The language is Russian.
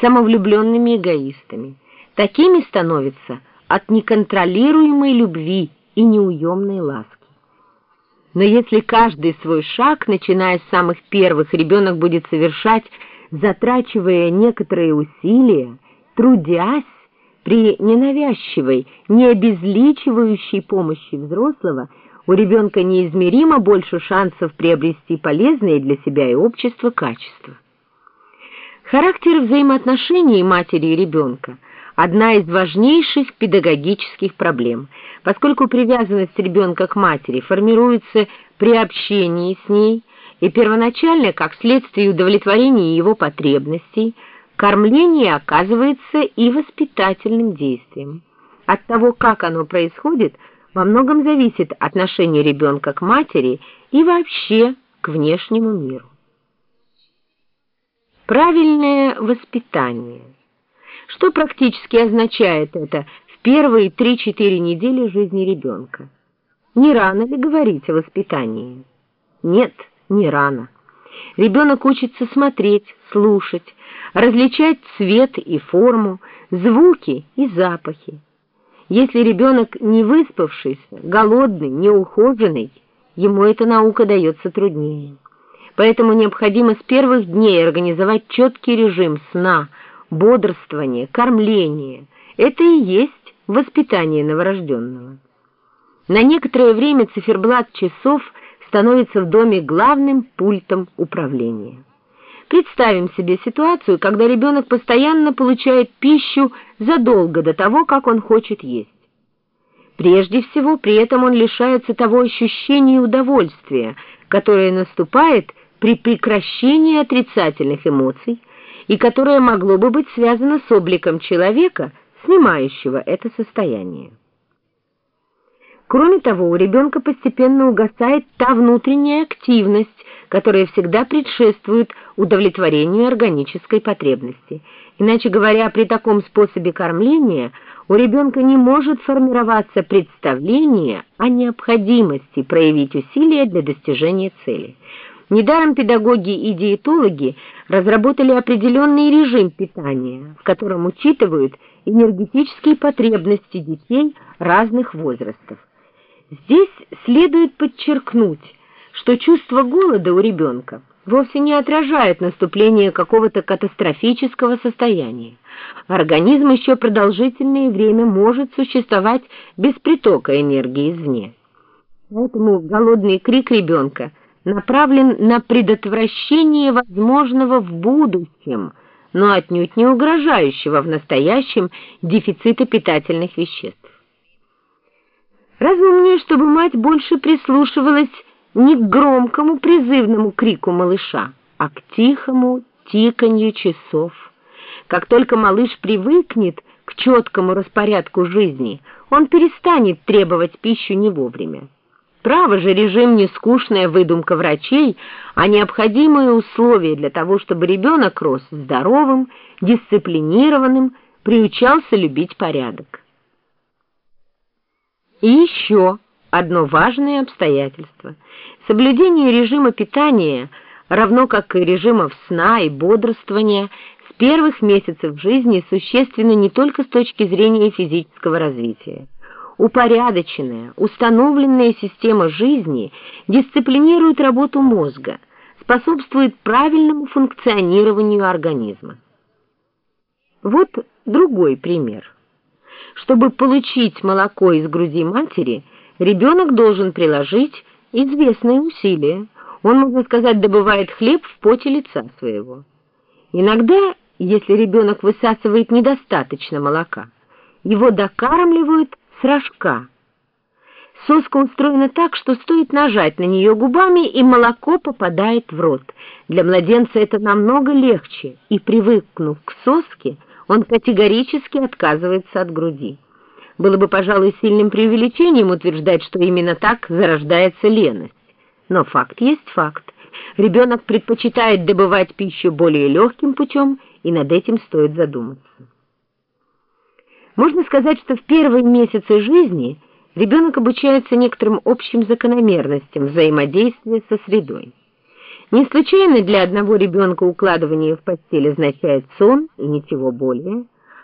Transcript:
самовлюбленными эгоистами. Такими становятся от неконтролируемой любви и неуемной ласки. Но если каждый свой шаг, начиная с самых первых, ребенок будет совершать, затрачивая некоторые усилия, трудясь, при ненавязчивой, не обезличивающей помощи взрослого, у ребенка неизмеримо больше шансов приобрести полезные для себя и общества качества. Характер взаимоотношений матери и ребенка – одна из важнейших педагогических проблем, поскольку привязанность ребенка к матери формируется при общении с ней и первоначально как следствие удовлетворения его потребностей, кормление оказывается и воспитательным действием. От того, как оно происходит, во многом зависит отношение ребенка к матери и вообще к внешнему миру. Правильное воспитание. Что практически означает это в первые 3-4 недели жизни ребенка? Не рано ли говорить о воспитании? Нет, не рано. Ребенок учится смотреть, слушать, различать цвет и форму, звуки и запахи. Если ребенок не выспавшийся, голодный, неухоженный, ему эта наука дается труднее. Поэтому необходимо с первых дней организовать четкий режим сна, бодрствования, кормления. Это и есть воспитание новорожденного. На некоторое время циферблат часов становится в доме главным пультом управления. Представим себе ситуацию, когда ребенок постоянно получает пищу задолго до того, как он хочет есть. Прежде всего, при этом он лишается того ощущения удовольствия, которое наступает при прекращении отрицательных эмоций и которое могло бы быть связано с обликом человека, снимающего это состояние. Кроме того, у ребенка постепенно угасает та внутренняя активность, которая всегда предшествует удовлетворению органической потребности. Иначе говоря, при таком способе кормления у ребенка не может формироваться представление о необходимости проявить усилия для достижения цели. Недаром педагоги и диетологи разработали определенный режим питания, в котором учитывают энергетические потребности детей разных возрастов. Здесь следует подчеркнуть, что чувство голода у ребенка вовсе не отражает наступление какого-то катастрофического состояния. Организм еще продолжительное время может существовать без притока энергии извне. Поэтому голодный крик ребенка – направлен на предотвращение возможного в будущем, но отнюдь не угрожающего в настоящем дефицита питательных веществ. Разумнее, чтобы мать больше прислушивалась не к громкому призывному крику малыша, а к тихому тиканью часов. Как только малыш привыкнет к четкому распорядку жизни, он перестанет требовать пищу не вовремя. Право же, режим не скучная выдумка врачей, а необходимые условия для того, чтобы ребенок рос здоровым, дисциплинированным, приучался любить порядок. И еще одно важное обстоятельство. Соблюдение режима питания, равно как и режимов сна и бодрствования, с первых месяцев жизни существенно не только с точки зрения физического развития упорядоченная, установленная система жизни дисциплинирует работу мозга, способствует правильному функционированию организма. Вот другой пример. Чтобы получить молоко из груди матери, ребенок должен приложить известные усилия. Он, можно сказать, добывает хлеб в поте лица своего. Иногда, если ребенок высасывает недостаточно молока, его докармливают с рожка. Соска устроена так, что стоит нажать на нее губами, и молоко попадает в рот. Для младенца это намного легче, и, привыкнув к соске, он категорически отказывается от груди. Было бы, пожалуй, сильным преувеличением утверждать, что именно так зарождается леность. Но факт есть факт. Ребенок предпочитает добывать пищу более легким путем, и над этим стоит задуматься. Можно сказать, что в первые месяцы жизни ребенок обучается некоторым общим закономерностям взаимодействия со средой. Не случайно для одного ребенка укладывание в постель означает сон и ничего более.